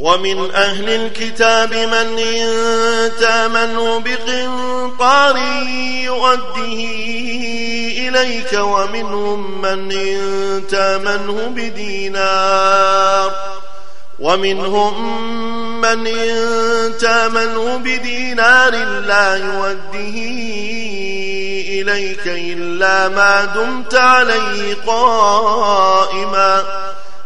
ومن أهل الكتاب من إن تامنوا بقنطار يؤده إليك ومنهم من إن تامنه بدينار ومنهم من إن تامنه بدينار لا يوده إليك إلا ما دمت عليه قائما